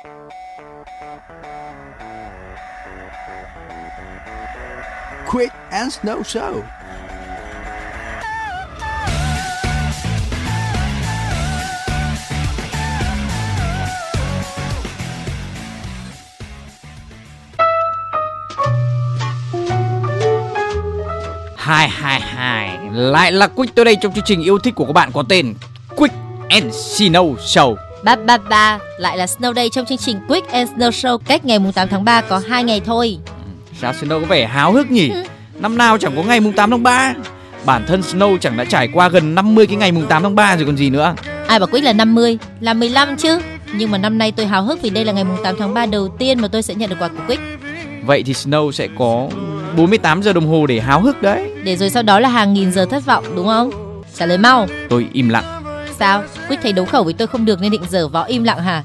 Quick and Snow Show. Hai hai hai Lại là Quick tới đây trong chương trình yêu thích của các bạn có tên Quick and Snow Show Ba ba ba lại là Snow Day trong chương trình Quick and Snow Show cách ngày mùng 8 tháng 3 có 2 ngày thôi. Sao Snow có vẻ háo hức nhỉ Năm nào chẳng có ngày mùng 8 tháng 3 Bản thân Snow chẳng đã trải qua gần 50 cái ngày mùng 8 tháng 3 rồi còn gì nữa Ai bảo Quick là 50, là 15 chứ. Nhưng mà năm nay tôi háo hức vì đây là ngày mùng 8 tháng 3 đầu tiên mà tôi sẽ nhận được quà của Quick. Vậy thì Snow sẽ có 48 giờ đồng hồ để háo hức đấy Để rồi sau đó là hàng nghìn giờ thất vọng đúng không? Trả lời mau. Tôi im lặng Sao? Quick thấy đấu khẩu với tôi không được nên định dở võ im lặng hả?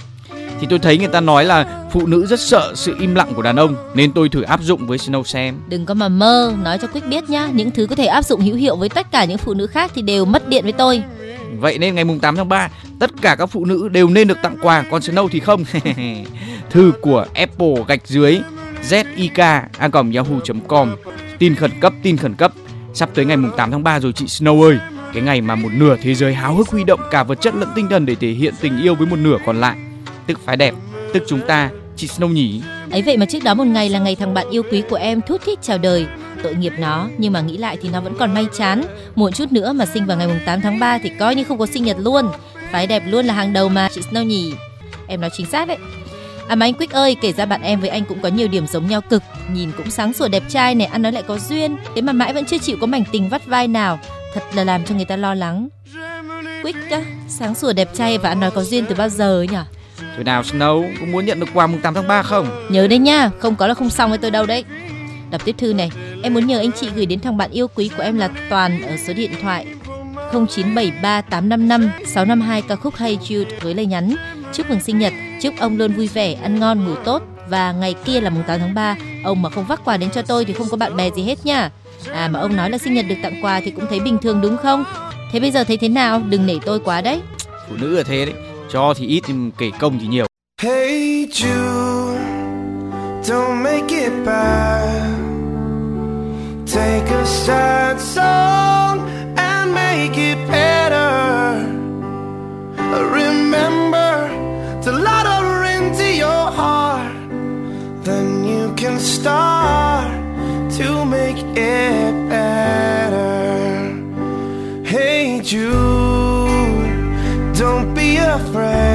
Thì tôi thấy người ta nói là phụ nữ rất sợ sự im lặng của đàn ông Nên tôi thử áp dụng với Snow xem Đừng có mà mơ, nói cho Quick biết nhá. Những thứ có thể áp dụng hữu hiệu với tất cả những phụ nữ khác thì đều mất điện với tôi. Vậy nên ngày mùng 8 tháng 3 Tất cả các phụ nữ đều nên được tặng quà Còn Snow thì không Thư của Apple gạch dưới zik a yahoo.com Tin khẩn cấp, tin khẩn cấp Sắp tới ngày mùng 8 tháng 3 rồi chị Snow ơi cái ngày mà một nửa thế giới háo hức huy động cả vật chất lẫn tinh thần để thể hiện tình yêu với một nửa còn lại. Tức phái đẹp, tức chúng ta, chị Snow nhỉ? Ấy vậy mà trước đó một ngày là ngày thằng bạn yêu quý của em thút thít chào đời. Tội nghiệp nó nhưng mà nghĩ lại thì nó vẫn còn may chán. Muộn chút nữa mà sinh vào ngày mùng 8 tháng 3 thì coi như không có sinh nhật luôn. Phái đẹp luôn là hàng đầu mà chị Snow nhỉ? Em nói chính xác đấy. À mà anh Quick ơi, kể ra bạn em với anh cũng có nhiều điểm giống nhau cực. Nhìn cũng sáng sủa đẹp trai này, ăn nói lại có duyên. Thế mà mãi vẫn chưa chịu có mảnh tình vắt vai nào. Thật là làm cho người ta lo lắng Quick á, sáng sủa đẹp trai và ăn nói có duyên từ bao giờ ấy nhỉ Thôi nào Snow, có muốn nhận được quà mùng 8 tháng 3 không? Nhớ đấy nha, không có là không xong với tôi đâu đấy. Đọc tiếp thư này, em muốn nhờ anh chị gửi đến thằng bạn yêu quý của em là Toàn ở số điện thoại 0973855652 ca khúc Hey Jude với lời nhắn chúc mừng sinh nhật, chúc ông luôn vui vẻ, ăn ngon, ngủ tốt và ngày kia là mùng 8 tháng 3 ông mà không vác quà đến cho tôi thì không có bạn bè gì hết nha. À mà ông nói là sinh nhật được tặng quà thì cũng thấy bình thường đúng không? Thế bây giờ thấy thế nào? Đừng nể tôi quá đấy. Phụ nữ là thế đấy Cho thì ít nhưng kể công thì nhiều Hey Jude, don't make it bad. Take a sad song and make it better. Remember to let her into your heart. Then you can start it better. Hey Jude, don't be afraid.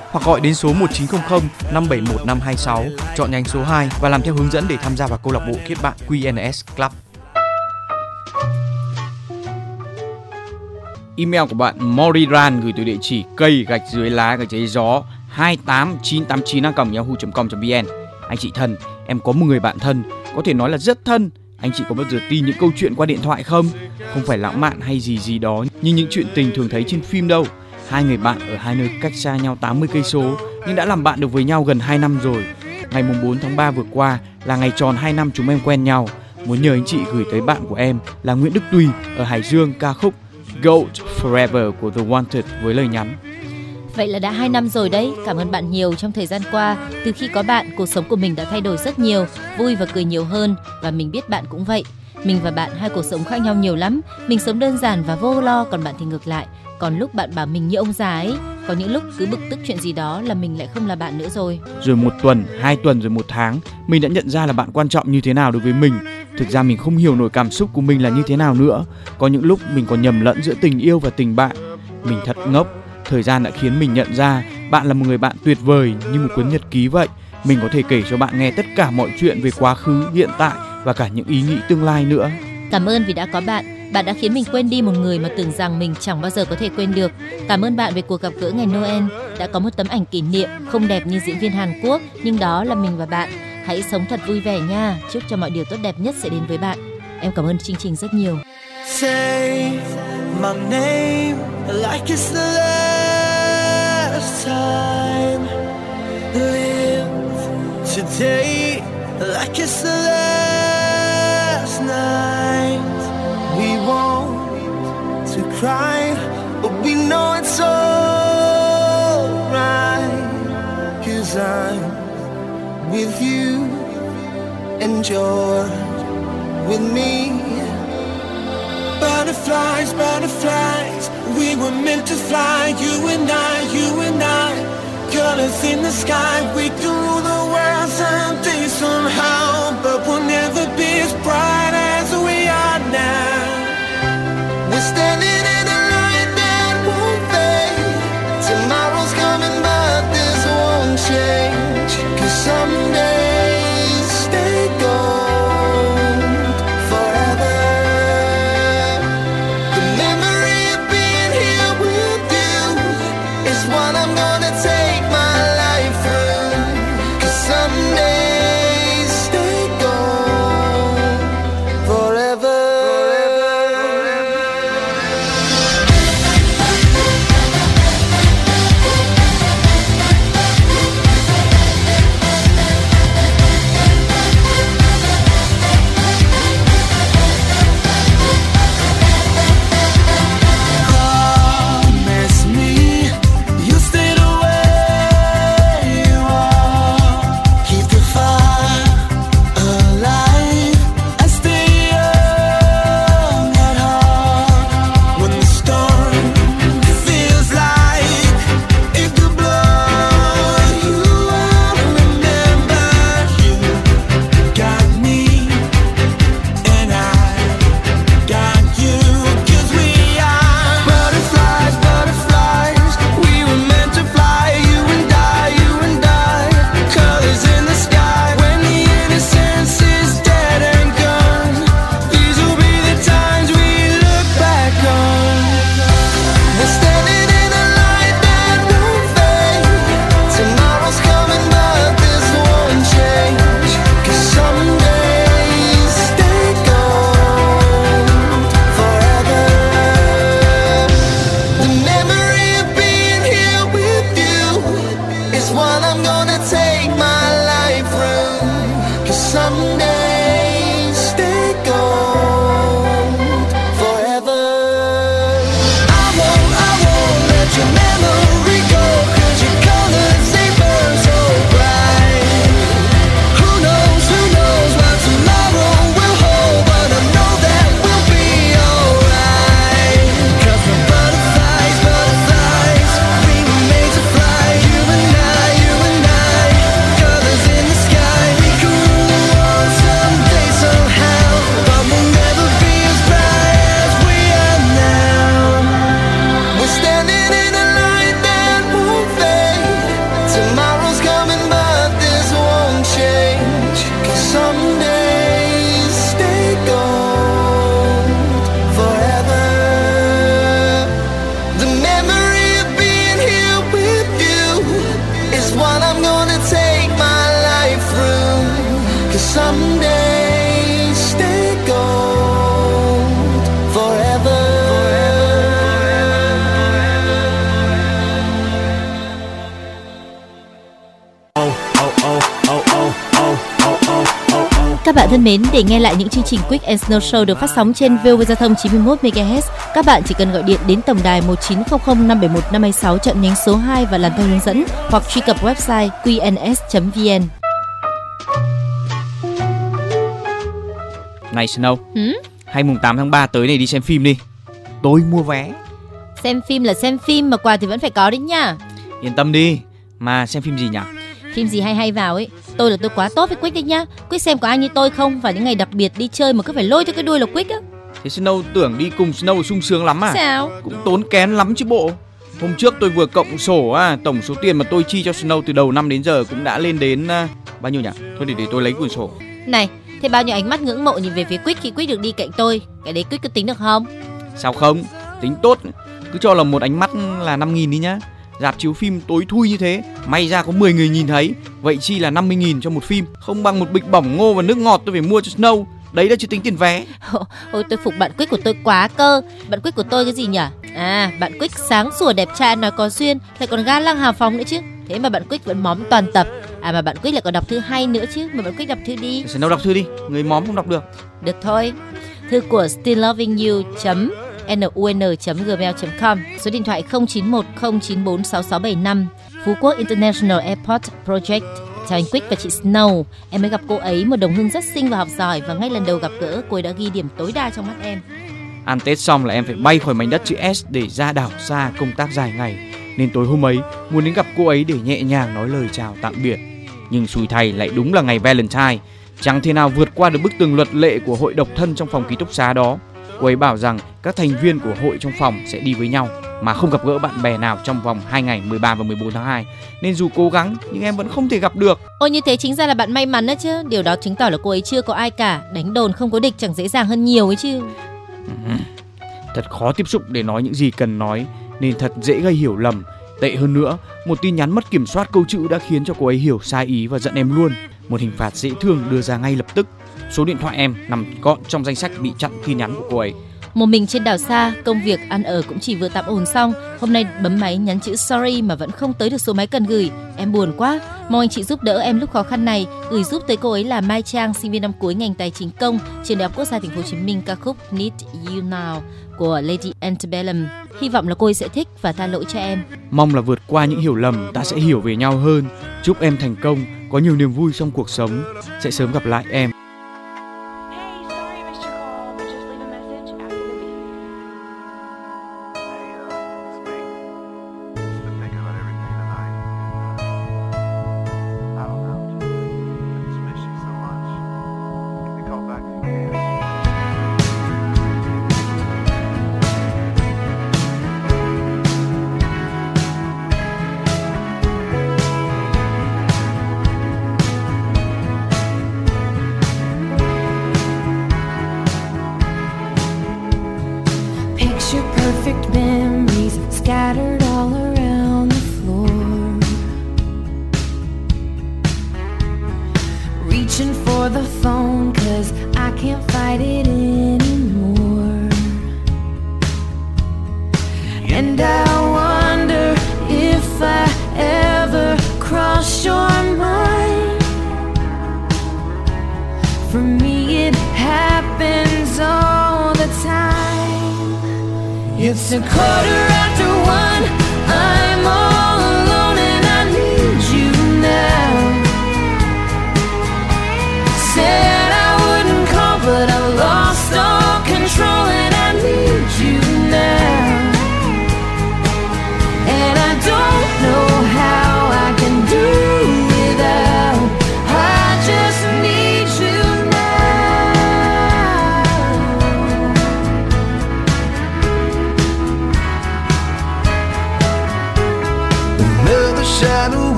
hoặc gọi đến số 1900 571 526 chọn nhánh số 2 và làm theo hướng dẫn để tham gia vào câu lạc bộ kết bạn QNS Club. Email của bạn Moriran gửi từ địa chỉ cây gạch dưới lá gạch dưới gió 28989 yahoo.com.vn Anh chị thân, em có một người bạn thân, có thể nói là rất thân. Anh chị có bao giờ tin những câu chuyện qua điện thoại không? Không phải lãng mạn hay gì gì đó như những chuyện tình thường thấy trên phim đâu. Hai người bạn ở hai nơi cách xa nhau 80 cây số nhưng đã làm bạn được với nhau gần 2 năm rồi. Ngày mùng 4 tháng 3 vừa qua là ngày tròn 2 năm chúng em quen nhau. Muốn nhờ anh chị gửi tới bạn của em là Nguyễn Đức Tùy ở Hải Dương ca khúc Gold Forever của The Wanted với lời nhắn Vậy là đã 2 năm rồi đấy. Cảm ơn bạn nhiều trong thời gian qua. Từ khi có bạn, cuộc sống của mình đã thay đổi rất nhiều, vui và cười nhiều hơn và mình biết bạn cũng vậy. Mình và bạn hai cuộc sống khác nhau nhiều lắm. Mình sống đơn giản và vô lo, còn bạn thì ngược lại. Còn lúc bạn bảo mình như ông già ấy, có những lúc cứ bực tức chuyện gì đó là mình lại không là bạn nữa rồi. Rồi một tuần, hai tuần rồi một tháng, mình đã nhận ra là bạn quan trọng như thế nào đối với mình. Thực ra mình không hiểu nổi cảm xúc của mình là như thế nào nữa. Có những lúc mình còn nhầm lẫn giữa tình yêu và tình bạn. Mình thật ngốc. Thời gian đã khiến mình nhận ra bạn là một người bạn tuyệt vời như một cuốn nhật ký vậy. Mình có thể kể cho bạn nghe tất cả mọi chuyện về quá khứ, hiện tại và cả những ý nghĩ tương lai nữa. Cảm ơn vì đã có bạn. Bạn đã khiến mình quên đi một người mà tưởng rằng mình chẳng bao giờ có thể quên được. Cảm ơn bạn về cuộc gặp gỡ ngày Noel. Đã có một tấm ảnh kỷ niệm không đẹp như diễn viên Hàn Quốc, nhưng đó là mình và bạn. Hãy sống thật vui vẻ nha. Chúc cho mọi điều tốt đẹp nhất sẽ đến với bạn. Em cảm ơn chương trình rất nhiều. Say my name like it's the last time. Live today like it's the last somehow, but we'll never be as bright standing mến, để nghe lại những chương trình Quick and Snow Show được phát sóng trên VOV Giao thông 91 MHz, các bạn chỉ cần gọi điện đến tổng đài 1900 571 526 chọn nhánh số 2 và làm theo hướng dẫn hoặc truy cập website qns.vn. Này Snow, Ừ? hay mùng 8 tháng 3 tới này đi xem phim đi. Tôi mua vé. Xem phim là xem phim mà quà thì vẫn phải có đấy nha. Yên tâm đi. Mà xem phim gì nhỉ? Phim gì hay hay vào ấy. Tôi là tôi quá tốt với Quick đấy nhá. Quick xem có ai như tôi không? Và những ngày đặc biệt đi chơi mà cứ phải lôi theo cái đuôi là Quick á. Thế Snow tưởng đi cùng Snow sung sướng lắm à? Sao? Cũng tốn kén lắm chứ bộ. Hôm trước tôi vừa cộng sổ à, tổng số tiền mà tôi chi cho Snow từ đầu năm đến giờ cũng đã lên đến à, bao nhiêu nhỉ? Thôi để để tôi lấy quyển sổ. Này, thế bao nhiêu ánh mắt ngưỡng mộ nhìn về phía Quick khi Quick được đi cạnh tôi. Cái đấy Quick có tính được không? Sao không? Tính tốt, cứ cho là một ánh mắt là 5 nghìn đi nhá. Dạp chiếu phim tối thui như thế, may ra có 10 người nhìn thấy. Vậy chi là 50 nghìn cho một phim, không bằng một bịch bỏng ngô và nước ngọt tôi phải mua cho Snow. Đấy đã chưa tính tiền vé. Ôi tôi phục bạn Quick của tôi quá cơ. Bạn Quick của tôi cái gì nhỉ? À, bạn Quick sáng sủa đẹp trai nói có duyên, lại còn ga lăng hào phóng nữa chứ. Thế mà bạn Quick vẫn móm toàn tập. À mà bạn Quick lại còn đọc thư hay nữa chứ. Mà bạn Quick đọc thư đi. Snow đọc thư đi, người móm không đọc được. Được thôi. Thư của stilllovingyou nun.gmail.com Số điện thoại 0910946675 Phú Quốc International Airport Project Chào anh Quick và chị Snow Em mới gặp cô ấy, một đồng hương rất xinh và học giỏi Và ngay lần đầu gặp gỡ, cô ấy đã ghi điểm tối đa trong mắt em Ăn Tết xong là em phải bay khỏi mảnh đất chữ S để ra đảo xa công tác dài ngày. Nên tối hôm ấy muốn đến gặp cô ấy để nhẹ nhàng nói lời chào tạm biệt. Nhưng xui thay lại đúng là ngày Valentine. Chẳng thể nào vượt qua được bức tường luật lệ của hội độc thân trong phòng ký túc xá đó. Cô ấy bảo rằng các thành viên của hội trong phòng sẽ đi với nhau mà không gặp gỡ bạn bè nào trong vòng 2 ngày 13 và 14 tháng 2. Nên dù cố gắng nhưng em vẫn không thể gặp được. Ôi như thế chính ra là bạn may mắn đó chứ Điều đó chứng tỏ là cô ấy chưa có ai cả Đánh đồn không có địch chẳng dễ dàng hơn nhiều ấy chứ Thật khó tiếp xúc để nói những gì cần nói nên thật dễ gây hiểu lầm. Tệ hơn nữa, một tin nhắn mất kiểm soát câu chữ đã khiến cho cô ấy hiểu sai ý và giận em luôn. Một hình phạt dễ thương đưa ra ngay lập tức. Số điện thoại em nằm gọn trong danh sách bị chặn tin nhắn của cô ấy. Một mình trên đảo xa, công việc ăn ở cũng chỉ vừa tạm ổn xong. Hôm nay bấm máy nhắn chữ sorry mà vẫn không tới được số máy cần gửi. Em buồn quá. Mong anh chị giúp đỡ em lúc khó khăn này. Gửi giúp tới cô ấy là Mai Trang, sinh viên năm cuối ngành tài chính công, trường đại học quốc gia thành phố Hồ Chí Minh ca khúc Need You Now của Lady Antebellum. Hy vọng là cô ấy sẽ thích và tha lỗi cho em. Mong là vượt qua những hiểu lầm ta sẽ hiểu về nhau hơn. Chúc em thành công, có nhiều niềm vui trong cuộc sống. Sẽ sớm gặp lại em.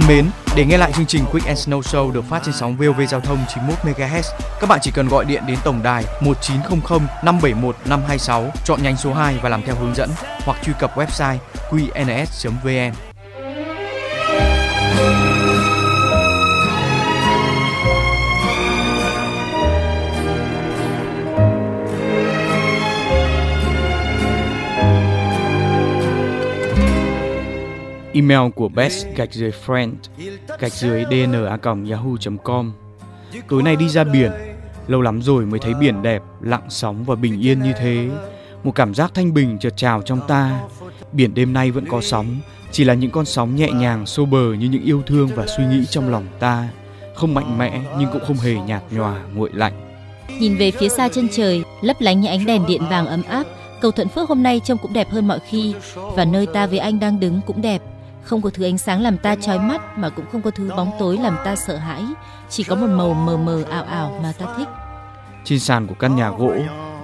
Thân mến, để nghe lại chương trình Quick and Snow Show được phát trên sóng VOV Giao thông 91 MHz, các bạn chỉ cần gọi điện đến tổng đài 1900 571 526, chọn nhánh số 2 và làm theo hướng dẫn, hoặc truy cập website qns.vn. Email của best gạch dưới friend gạch dưới dna yahoo.com Tối nay đi ra biển, lâu lắm rồi mới thấy biển đẹp, lặng sóng và bình yên như thế. Một cảm giác thanh bình chợt trào trong ta. Biển đêm nay vẫn có sóng, chỉ là những con sóng nhẹ nhàng xô bờ như những yêu thương và suy nghĩ trong lòng ta. Không mạnh mẽ nhưng cũng không hề nhạt nhòa, nguội lạnh. Nhìn về phía xa chân trời, lấp lánh những ánh đèn điện vàng ấm áp, cầu Thuận Phước hôm nay trông cũng đẹp hơn mọi khi và nơi ta với anh đang đứng cũng đẹp. Không có thứ ánh sáng làm ta chói mắt mà cũng không có thứ bóng tối làm ta sợ hãi, chỉ có một màu mờ mờ ảo ảo mà ta thích. Trên sàn của căn nhà gỗ,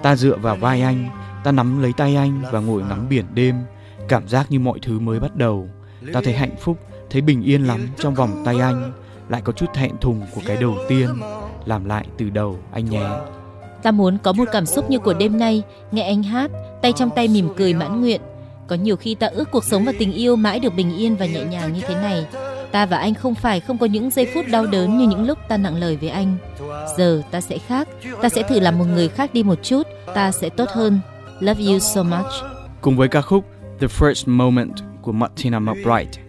ta dựa vào vai anh, ta nắm lấy tay anh và ngồi ngắm biển đêm. Cảm giác như mọi thứ mới bắt đầu. Ta thấy hạnh phúc, thấy bình yên lắm trong vòng tay anh. Lại có chút thẹn thùng của cái đầu tiên. Làm lại từ đầu anh nhé. Ta muốn có một cảm xúc như của đêm nay, nghe anh hát, tay trong tay mỉm cười mãn nguyện. Có nhiều khi ta ước cuộc sống và tình yêu mãi được bình yên và nhẹ nhàng như thế này. Ta và anh không phải không có những giây phút đau đớn như những lúc ta nặng lời với anh. Giờ ta sẽ khác, ta sẽ thử làm một người khác đi một chút, ta sẽ tốt hơn. Love you so much. Cùng với ca khúc The First Moment của Martina McBride.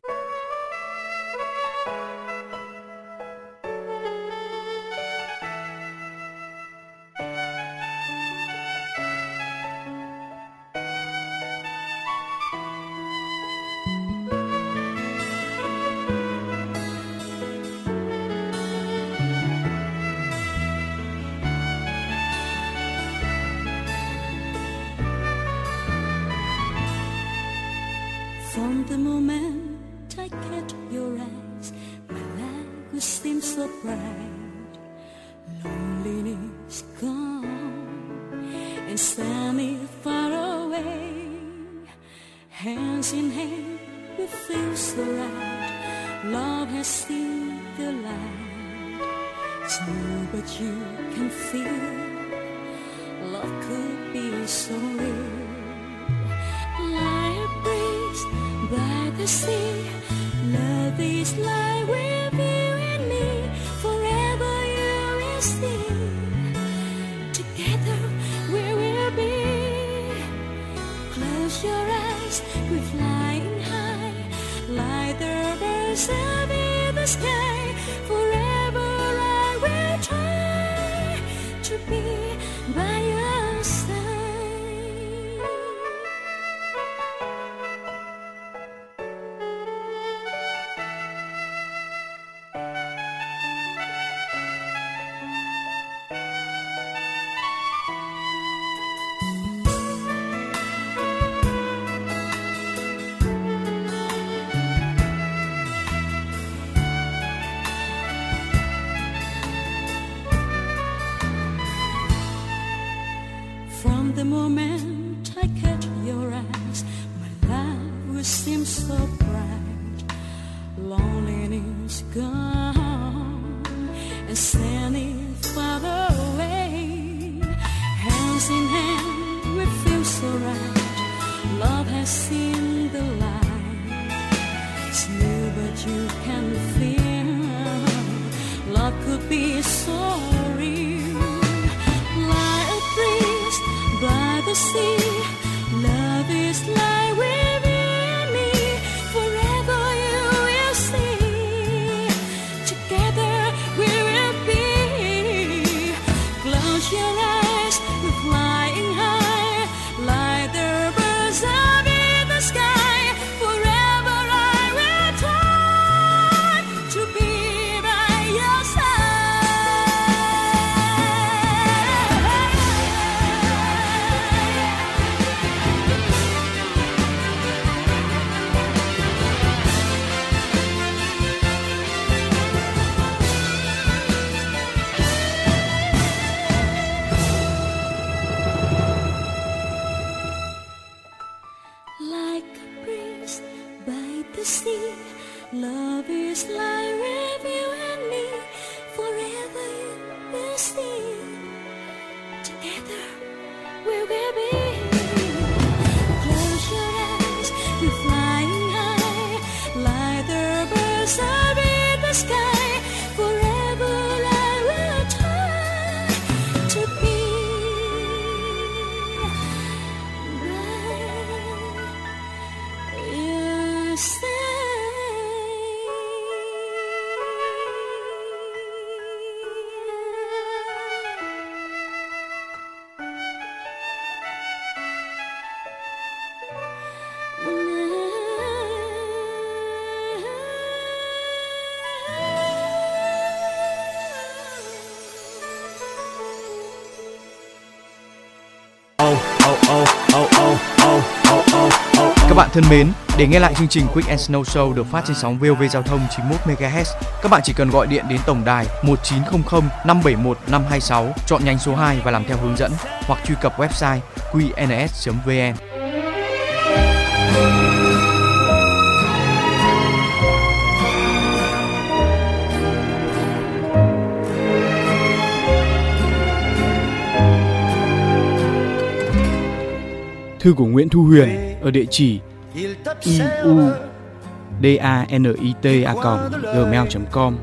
Love. is thân mến, để nghe lại chương trình Quick and Snow Show được phát trên sóng VOV Giao thông 91 MHz, các bạn chỉ cần gọi điện đến tổng đài 1900 571 526, chọn nhánh số 2 và làm theo hướng dẫn hoặc truy cập website qns.vn. Thư của Nguyễn Thu Huyền ở địa chỉ i u d a gmail.com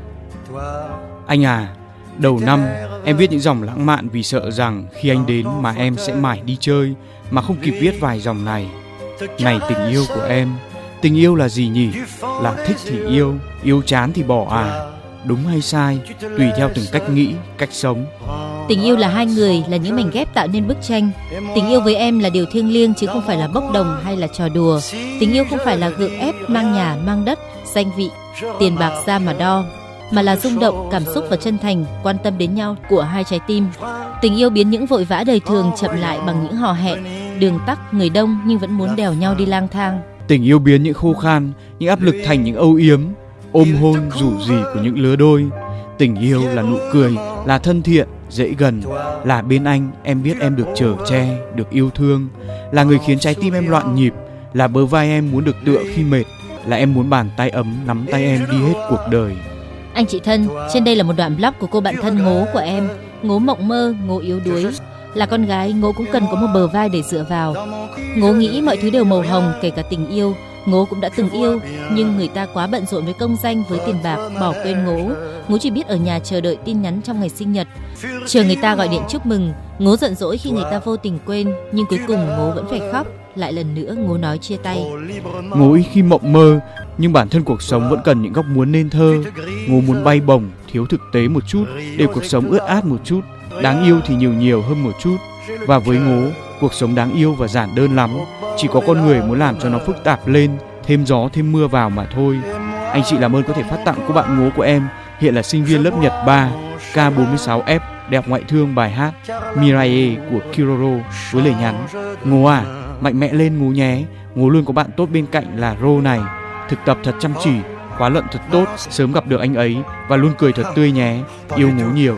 Anh à, đầu năm em viết những dòng lãng mạn vì sợ rằng khi anh đến mà em sẽ mải đi chơi mà không kịp viết vài dòng này. Này tình yêu của em, tình yêu là gì nhỉ? Là thích thì yêu, yêu chán thì bỏ à? Đúng hay sai, tùy theo từng cách nghĩ, cách sống. Tình yêu là hai người, là những mảnh ghép tạo nên bức tranh. Tình yêu với em là điều thiêng liêng chứ không phải là bốc đồng hay là trò đùa. Tình yêu không phải là gượng ép mang nhà, mang đất, danh vị, tiền bạc ra mà đo, mà là rung động, cảm xúc và chân thành, quan tâm đến nhau của hai trái tim. Tình yêu biến những vội vã đời thường chậm lại bằng những hò hẹn, đường tắc, người đông nhưng vẫn muốn đèo nhau đi lang thang. Tình yêu biến những khô khan, những áp lực thành những âu yếm, ôm hôn rủ rỉ của những lứa đôi. Tình yêu là nụ cười, là thân thiện, dễ gần, là bên anh em biết em được chở che, được yêu thương, là người khiến trái tim em loạn nhịp, là bờ vai em muốn được tựa khi mệt, là em muốn bàn tay ấm nắm tay em đi hết cuộc đời. Anh chị thân, trên đây là một đoạn blog của cô bạn thân Ngố của em. Ngố mộng mơ, Ngố yếu đuối. Là con gái, Ngố cũng cần có một bờ vai để dựa vào. Ngố nghĩ mọi thứ đều màu hồng, kể cả tình yêu. Ngố cũng đã từng yêu, nhưng người ta quá bận rộn với công danh, với tiền bạc, bỏ quên Ngố. Ngố chỉ biết ở nhà chờ đợi tin nhắn trong ngày sinh nhật. Chờ người ta gọi điện chúc mừng. Ngố giận dỗi khi người ta vô tình quên, nhưng cuối cùng Ngố vẫn phải khóc. Lại lần nữa Ngố nói chia tay. Ngố khi mộng mơ, nhưng bản thân cuộc sống vẫn cần những góc muốn nên thơ. Ngố muốn bay bổng, thiếu thực tế một chút, để cuộc sống ướt át một chút. Đáng yêu thì nhiều nhiều hơn một chút. Và với Ngố, cuộc sống đáng yêu và giản đơn lắm. Chỉ có con người muốn làm cho nó phức tạp lên, thêm gió thêm mưa vào mà thôi. Anh chị làm ơn có thể phát tặng cô bạn Ngố của em, hiện là sinh viên lớp Nhật 3, K46F, Đại học Ngoại thương bài hát mirai của Kiroro với lời nhắn Ngố à, mạnh mẽ lên Ngố nhé, Ngố luôn có bạn tốt bên cạnh là Rô này. Thực tập thật chăm chỉ, khóa luận thật tốt, sớm gặp được anh ấy và luôn cười thật tươi nhé. Yêu Ngố nhiều.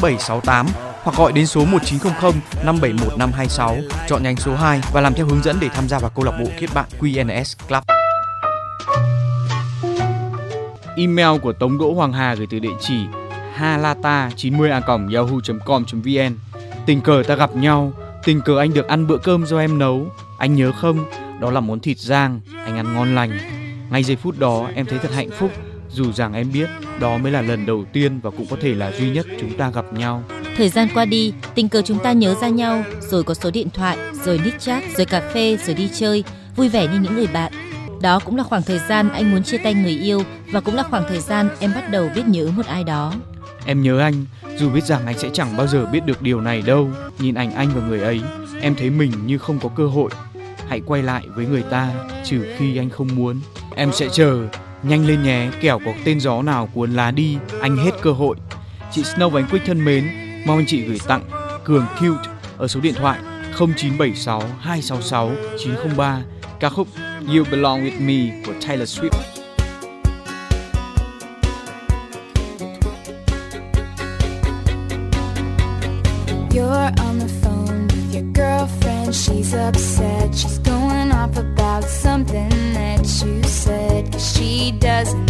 8768 hoặc gọi đến số 1900 571 526 chọn nhánh số 2 và làm theo hướng dẫn để tham gia vào câu lạc bộ kết bạn QNS Club. Email của Tống Đỗ Hoàng Hà gửi từ địa chỉ halata90a.yahoo.com.vn Tình cờ ta gặp nhau, tình cờ anh được ăn bữa cơm do em nấu. Anh nhớ không? Đó là món thịt rang, anh ăn ngon lành. Ngay giây phút đó em thấy thật hạnh phúc dù rằng em biết đó mới là lần đầu tiên và cũng có thể là duy nhất chúng ta gặp nhau. Thời gian qua đi, tình cờ chúng ta nhớ ra nhau, rồi có số điện thoại, rồi nick chat, rồi cà phê, rồi đi chơi, vui vẻ như những người bạn. Đó cũng là khoảng thời gian anh muốn chia tay người yêu và cũng là khoảng thời gian em bắt đầu biết nhớ một ai đó. Em nhớ anh, dù biết rằng anh sẽ chẳng bao giờ biết được điều này đâu. Nhìn ảnh anh và người ấy, em thấy mình như không có cơ hội. Hãy quay lại với người ta, trừ khi anh không muốn. Em sẽ chờ, nhanh lên nhé, kẻo có tên gió nào cuốn lá đi, anh hết cơ hội. Chị Snow và anh Quick thân mến, mong anh chị gửi tặng Cường Cute ở số điện thoại 0976 266 903 ca khúc You Belong With Me của Taylor Swift. You're on the phone with your girlfriend. She's upset. She's going off about something doesn't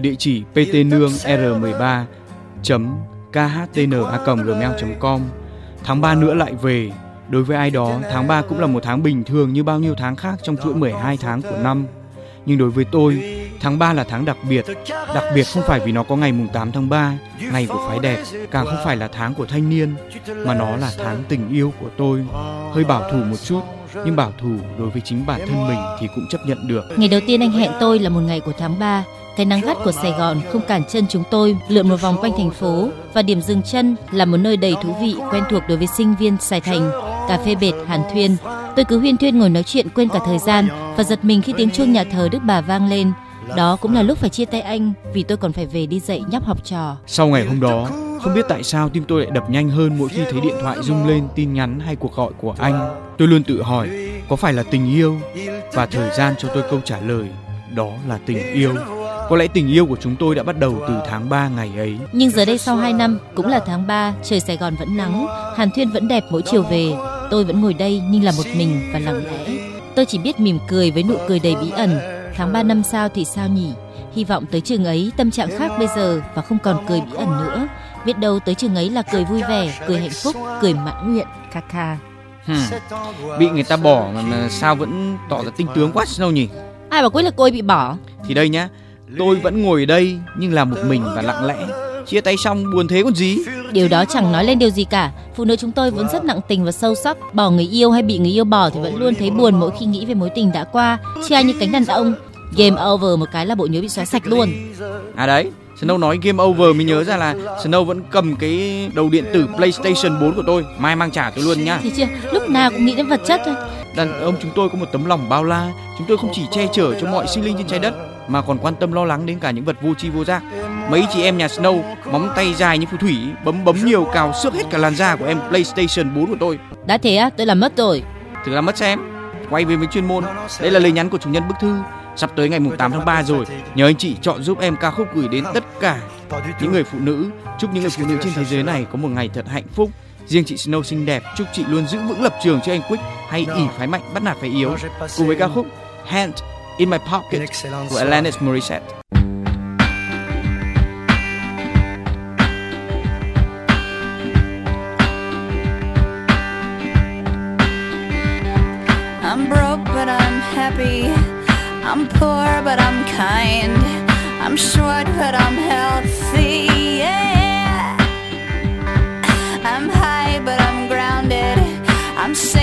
ở địa chỉ ptnương r13 khtna.gmail.com Tháng 3 nữa lại về. Đối với ai đó, tháng 3 cũng là một tháng bình thường như bao nhiêu tháng khác trong chuỗi 12 tháng của năm. Nhưng đối với tôi, tháng 3 là tháng đặc biệt. Đặc biệt không phải vì nó có ngày mùng 8 tháng 3, ngày của phái đẹp, càng không phải là tháng của thanh niên, mà nó là tháng tình yêu của tôi. Hơi bảo thủ một chút, nhưng bảo thủ đối với chính bản thân mình thì cũng chấp nhận được. Ngày đầu tiên anh hẹn tôi là một ngày của tháng 3. Cái nắng gắt của Sài Gòn không cản chân chúng tôi lượn một vòng quanh thành phố và điểm dừng chân là một nơi đầy thú vị quen thuộc đối với sinh viên Sài Thành, cà phê bệt Hàn Thuyên. Tôi cứ huyên thuyên ngồi nói chuyện quên cả thời gian và giật mình khi tiếng chuông nhà thờ Đức Bà vang lên. Đó cũng là lúc phải chia tay anh vì tôi còn phải về đi dạy nhóc học trò. Sau ngày hôm đó, không biết tại sao tim tôi lại đập nhanh hơn mỗi khi thấy điện thoại rung lên tin nhắn hay cuộc gọi của anh. Tôi luôn tự hỏi, có phải là tình yêu? Và thời gian cho tôi câu trả lời, đó là tình yêu. Có lẽ tình yêu của chúng tôi đã bắt đầu từ tháng 3 ngày ấy. Nhưng giờ đây sau 2 năm, cũng là tháng 3, trời Sài Gòn vẫn nắng, Hàn Thuyên vẫn đẹp mỗi chiều về. Tôi vẫn ngồi đây nhưng là một mình và lặng lẽ. Tôi chỉ biết mỉm cười với nụ cười đầy bí ẩn. Tháng 3 năm sau thì sao nhỉ? Hy vọng tới trường ấy tâm trạng khác bây giờ và không còn cười bí ẩn nữa. Biết đâu tới trường ấy là cười vui vẻ, cười hạnh phúc, cười mãn nguyện. Kha kha. Hmm. Bị người ta bỏ mà, mà sao vẫn tỏ ra tinh tướng quá Snow nhỉ? Ai bảo quyết là cô ấy bị bỏ? Thì đây nhá, tôi vẫn ngồi đây nhưng là một mình và lặng lẽ. Chia tay xong buồn thế còn gì? Điều đó chẳng nói lên điều gì cả. Phụ nữ chúng tôi vốn rất nặng tình và sâu sắc. Bỏ người yêu hay bị người yêu bỏ thì vẫn luôn thấy buồn mỗi khi nghĩ về mối tình đã qua. Chứ ai như cánh đàn ông. Game over một cái là bộ nhớ bị xóa sạch luôn. À đấy, Snow nói game over mới nhớ ra là Snow vẫn cầm cái đầu điện tử PlayStation 4 của tôi. Mai mang trả tôi luôn nhá. Thì chưa, lúc nào cũng nghĩ đến vật chất thôi. Đàn ông chúng tôi có một tấm lòng bao la. Chúng tôi không chỉ che chở cho mọi sinh linh trên trái đất mà còn quan tâm lo lắng đến cả những vật vô tri vô giác. Mấy chị em nhà Snow móng tay dài như phù thủy, bấm bấm nhiều cào xước hết cả làn da của em PlayStation 4 của tôi. Đã thế á, tôi làm mất rồi. Thử làm mất xem. Quay về với chuyên môn. Đây là lời nhắn của chủ nhân bức thư. Sắp tới ngày mùng 8 tháng 3 rồi, nhờ anh chị chọn giúp em ca khúc gửi đến tất cả những người phụ nữ. Chúc những người phụ nữ trên thế giới này có một ngày thật hạnh phúc. Riêng chị Snow xinh đẹp, chúc chị luôn giữ vững lập trường cho anh Quick hay ỉ phái mạnh bắt nạt phải yếu. Cùng với ca khúc Hand in My Pocket của Alanis Morissette. I'm broke, but I'm happy. I'm poor, but I'm kind. I'm short, but I'm healthy. Yeah. I'm high, but I'm grounded. I'm sane,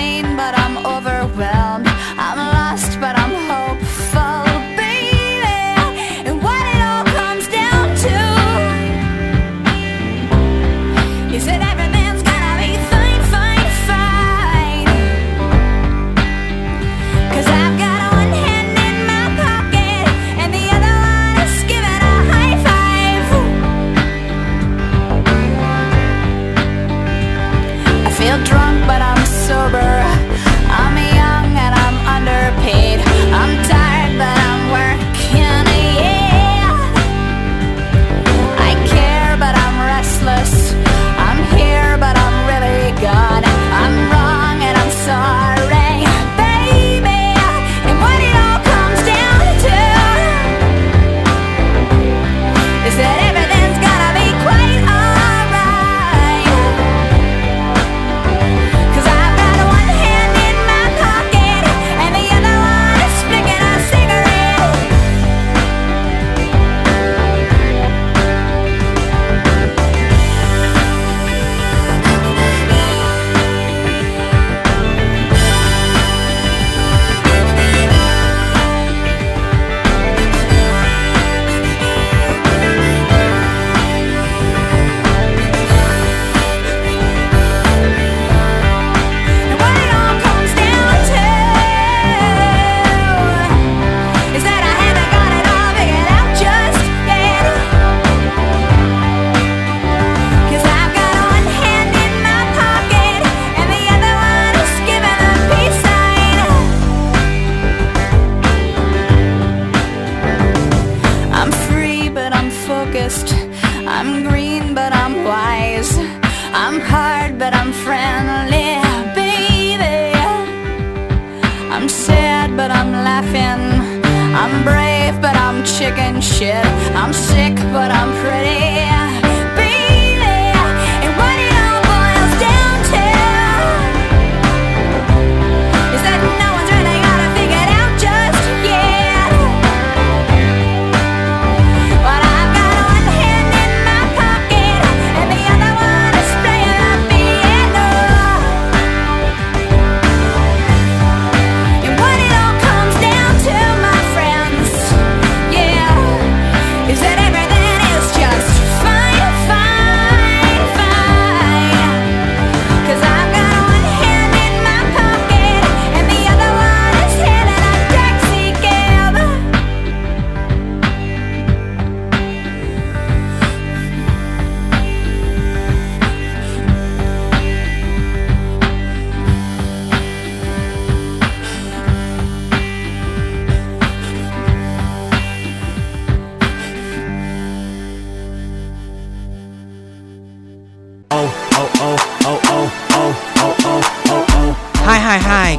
drunk, but I'm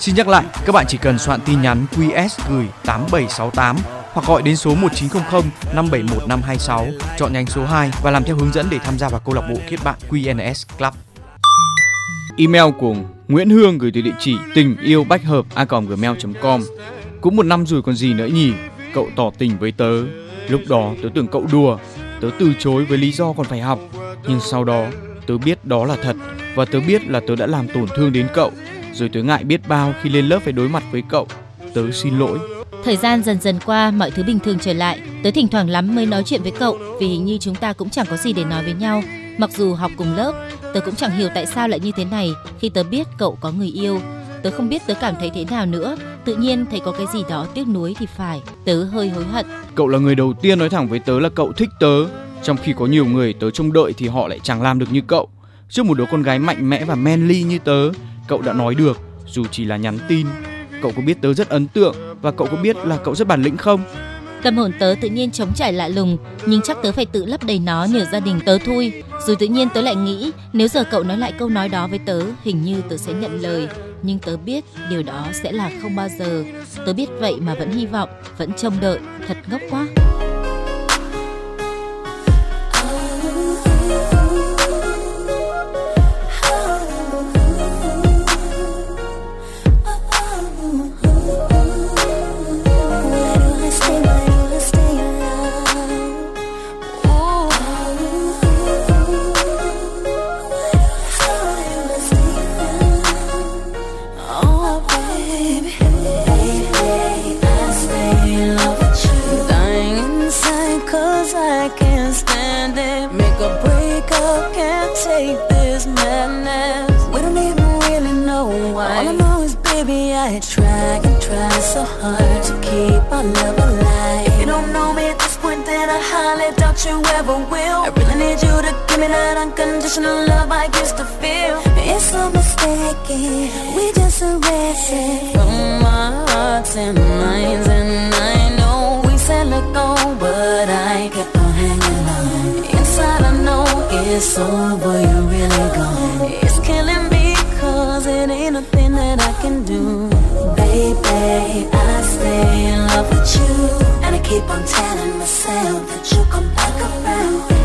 Xin nhắc lại, các bạn chỉ cần soạn tin nhắn QS gửi 8768 hoặc gọi đến số 1900 571 526 chọn nhánh số 2 và làm theo hướng dẫn để tham gia vào câu lạc bộ kết bạn QNS Club. Email của Nguyễn Hương gửi từ địa chỉ tình yêu bách hợp a gmail.com Cũng một năm rồi còn gì nữa nhỉ? Cậu tỏ tình với tớ. Lúc đó tớ tưởng cậu đùa, tớ từ chối với lý do còn phải học. Nhưng sau đó tớ biết đó là thật và tớ biết là tớ đã làm tổn thương đến cậu. Rồi tớ ngại biết bao khi lên lớp phải đối mặt với cậu. Tớ xin lỗi. Thời gian dần dần qua, mọi thứ bình thường trở lại. Tớ thỉnh thoảng lắm mới nói chuyện với cậu vì hình như chúng ta cũng chẳng có gì để nói với nhau. Mặc dù học cùng lớp, tớ cũng chẳng hiểu tại sao lại như thế này khi tớ biết cậu có người yêu. Tớ không biết tớ cảm thấy thế nào nữa. Tự nhiên thấy có cái gì đó tiếc nuối thì phải. Tớ hơi hối hận. Cậu là người đầu tiên nói thẳng với tớ là cậu thích tớ, trong khi có nhiều người tớ trông đợi thì họ lại chẳng làm được như cậu. Trước một đứa con gái mạnh mẽ và manly như tớ, cậu đã nói được, dù chỉ là nhắn tin. Cậu có biết tớ rất ấn tượng và cậu có biết là cậu rất bản lĩnh không? Tâm hồn tớ tự nhiên chống trải lạ lùng, nhưng chắc tớ phải tự lấp đầy nó nhờ gia đình tớ thôi. Rồi tự nhiên tớ lại nghĩ, nếu giờ cậu nói lại câu nói đó với tớ, hình như tớ sẽ nhận lời. Nhưng tớ biết điều đó sẽ là không bao giờ. Tớ biết vậy mà vẫn hy vọng, vẫn trông đợi. Thật ngốc quá. Hard to keep our love alive. You don't know me at this point, then I highly doubt you ever will. I really need you to give me that unconditional love I used to feel. It's so mistaken, we just it from our hearts and minds. And I know we said let go, but I kept on hanging on. Inside I know it's over, you're really gone. It's killing me 'cause it ain't nothing that I can do. Baby, in love with you. And I keep on telling myself that you'll come back around.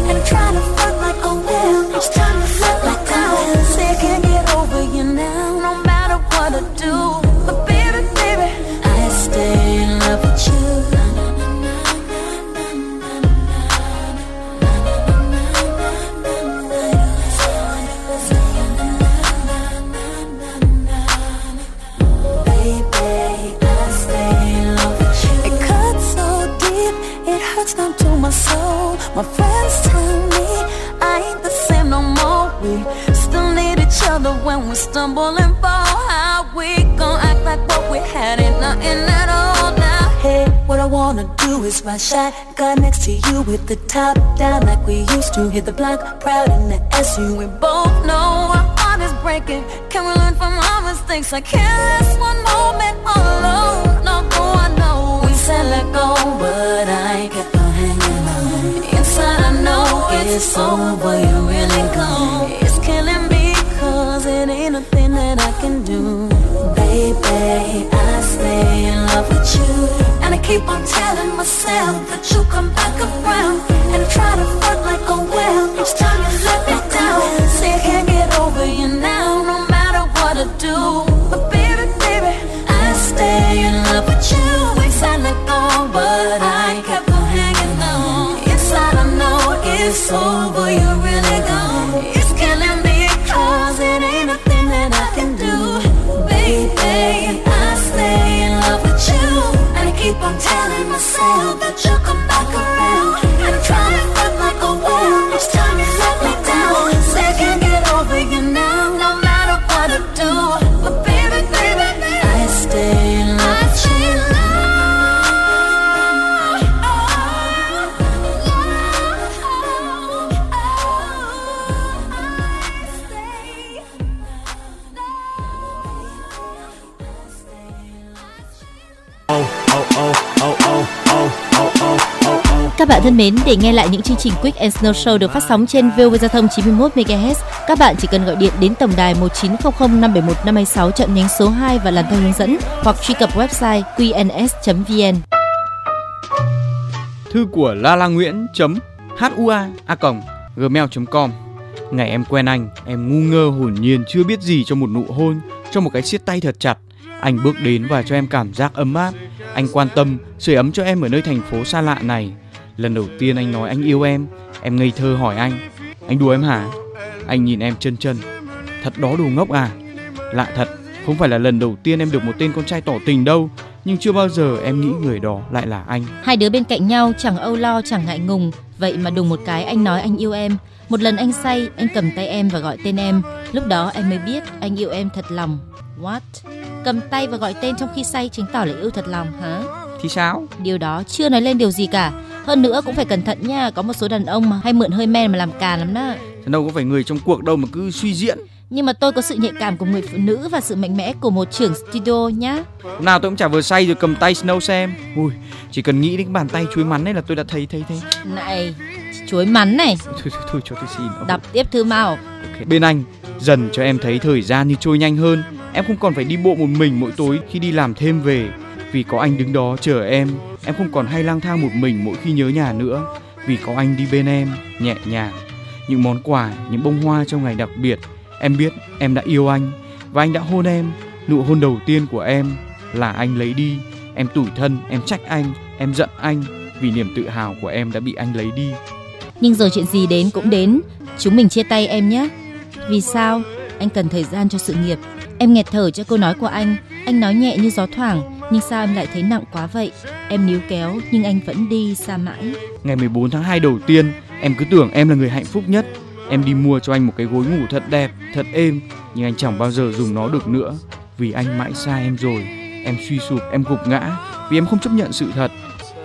Is ride shotgun next to you with the top down like we used to. Hit the block proud in the SU. We both know our heart is breaking. Can we learn from our mistakes? I can't last one moment all alone. No, go, I know we said let go, but I kept on hanging on. Inside I know it's over. You really gone. It's killing me cause it ain't a thing that I can do. Baby, I stay in love with you. Keep on telling myself that you come back around. And try to fuck like a well. Each time you let me thân mến, để nghe lại những chương trình Quick and Snow Show được phát sóng trên VOV Giao thông 91 MHz, các bạn chỉ cần gọi điện đến tổng đài 1900 571 526 chọn nhánh số 2 và làm theo hướng dẫn hoặc truy cập website qns.vn. Thư của La La Nguyễn chấm hua a gmail.com Ngày em quen anh, em ngu ngơ hồn nhiên chưa biết gì cho một nụ hôn, cho một cái siết tay thật chặt. Anh bước đến và cho em cảm giác ấm áp. Anh quan tâm, sưởi ấm cho em ở nơi thành phố xa lạ này. Lần đầu tiên anh nói anh yêu em, em ngây thơ hỏi anh, anh đùa em hả? Anh nhìn em chân chân, thật đó đồ ngốc à? Lạ thật, không phải là lần đầu tiên em được một tên con trai tỏ tình đâu, nhưng chưa bao giờ em nghĩ người đó lại là anh. Hai đứa bên cạnh nhau chẳng âu lo chẳng ngại ngùng, vậy mà đùng một cái anh nói anh yêu em. Một lần anh say, anh cầm tay em và gọi tên em. Lúc đó em mới biết anh yêu em thật lòng. What? Cầm tay và gọi tên trong khi say chứng tỏ là yêu thật lòng hả? Thì sao? Điều đó chưa nói lên điều gì cả. Hơn nữa cũng phải cẩn thận nha, có một số đàn ông mà hay mượn hơi men mà làm càn lắm đó. Thế đâu có phải người trong cuộc đâu mà cứ suy diễn. Nhưng mà tôi có sự nhạy cảm của người phụ nữ và sự mạnh mẽ của một trưởng studio nhá. Nào tôi cũng chả vừa say rồi cầm tay Snow xem. Ui, chỉ cần nghĩ đến bàn tay chuối mắn ấy là tôi đã thấy thấy thấy. Này, chuối mắn này, Thôi thôi, thôi cho tôi xin. đọc tiếp thư mau. Ok. Bên anh dần cho em thấy thời gian như trôi nhanh hơn. Em không còn phải đi bộ một mình mỗi tối khi đi làm thêm về. Vì có anh đứng đó chờ em, em không còn hay lang thang một mình mỗi khi nhớ nhà nữa. Vì có anh đi bên em, nhẹ nhàng. Những món quà, những bông hoa trong ngày đặc biệt. Em biết em đã yêu anh và anh đã hôn em. Nụ hôn đầu tiên của em là anh lấy đi. Em tủi thân, em trách anh, em giận anh vì niềm tự hào của em đã bị anh lấy đi. Nhưng rồi chuyện gì đến cũng đến, chúng mình chia tay em nhé. Vì sao? Anh cần thời gian cho sự nghiệp. Em nghẹt thở cho câu nói của anh. Anh nói nhẹ như gió thoảng, nhưng sao em lại thấy nặng quá vậy? Em níu kéo, nhưng anh vẫn đi xa mãi. Ngày 14 tháng 2 đầu tiên, em cứ tưởng em là người hạnh phúc nhất. Em đi mua cho anh một cái gối ngủ thật đẹp, thật êm, nhưng anh chẳng bao giờ dùng nó được nữa vì anh mãi xa em rồi. Em suy sụp, em gục ngã vì em không chấp nhận sự thật.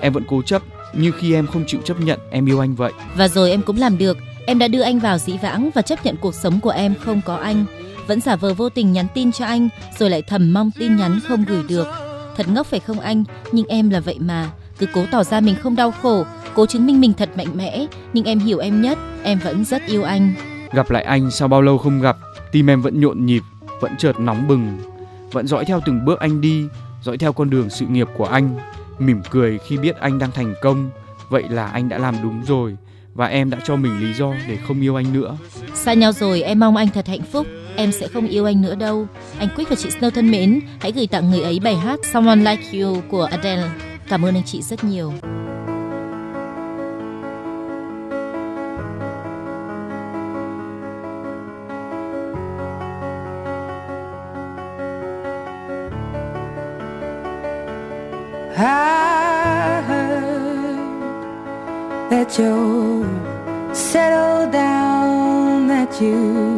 Em vẫn cố chấp như khi em không chịu chấp nhận em yêu anh vậy. Và rồi em cũng làm được. Em đã đưa anh vào dĩ vãng và chấp nhận cuộc sống của em không có anh. Vẫn giả vờ vô tình nhắn tin cho anh, rồi lại thầm mong tin nhắn không gửi được. Thật ngốc phải không anh? Nhưng em là vậy mà. Cứ cố tỏ ra mình không đau khổ, cố chứng minh mình thật mạnh mẽ. Nhưng em hiểu em nhất, em vẫn rất yêu anh. Gặp lại anh sau bao lâu không gặp, tim em vẫn nhộn nhịp, vẫn chợt nóng bừng, vẫn dõi theo từng bước anh đi, dõi theo con đường sự nghiệp của anh, mỉm cười khi biết anh đang thành công, vậy là anh đã làm đúng rồi và em đã cho mình lý do để không yêu anh nữa. Xa nhau rồi, em mong anh thật hạnh phúc. Em sẽ không yêu anh nữa đâu. Anh Quick và chị Snow thân mến, hãy gửi tặng người ấy bài hát Someone Like You của Adele. Cảm ơn anh chị rất nhiều. I heard that you settled down, that you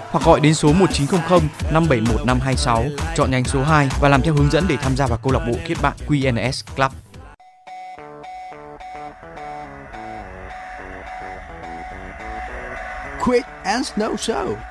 hoặc gọi đến số 1900 571 526 chọn nhánh số 2 và làm theo hướng dẫn để tham gia vào câu lạc bộ kết bạn QNS Club. Quick and Snow Show.